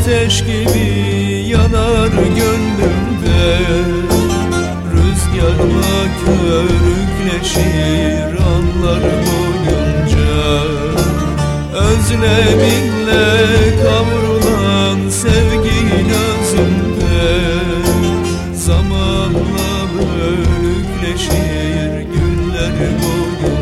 Ateş gibi yanar gönlümde. Rüzgarla körükleşir anlar boyunca. Özleminle kavrulan sevgin özümde Zamanla bölükleşir günler boyunca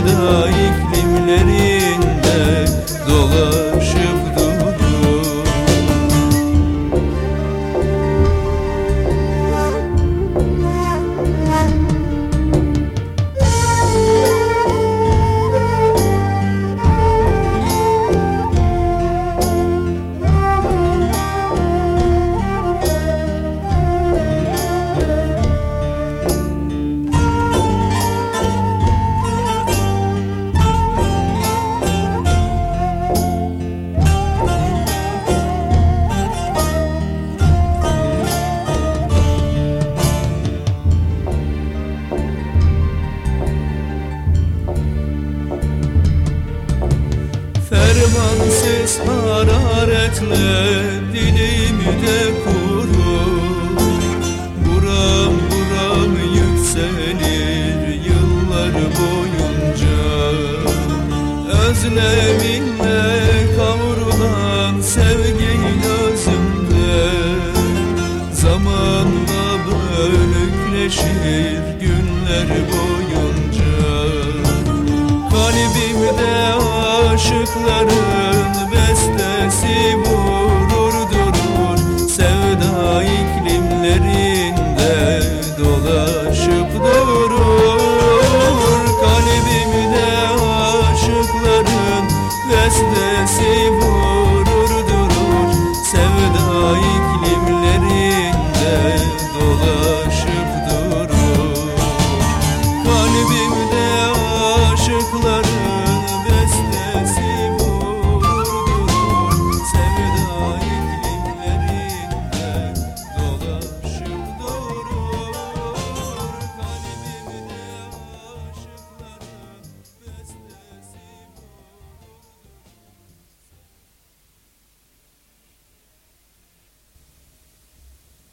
durur Sevda Fermansız hararetle dilimi de kurur. Buram buram yükselir yıllar boyunca. Özleminle kavrulan sevgin özümde Zamanla bölükleşir günler boyunca. Kalbimde aşıkların dolaşıp durur Kalbimde aşıkların bestesi vurur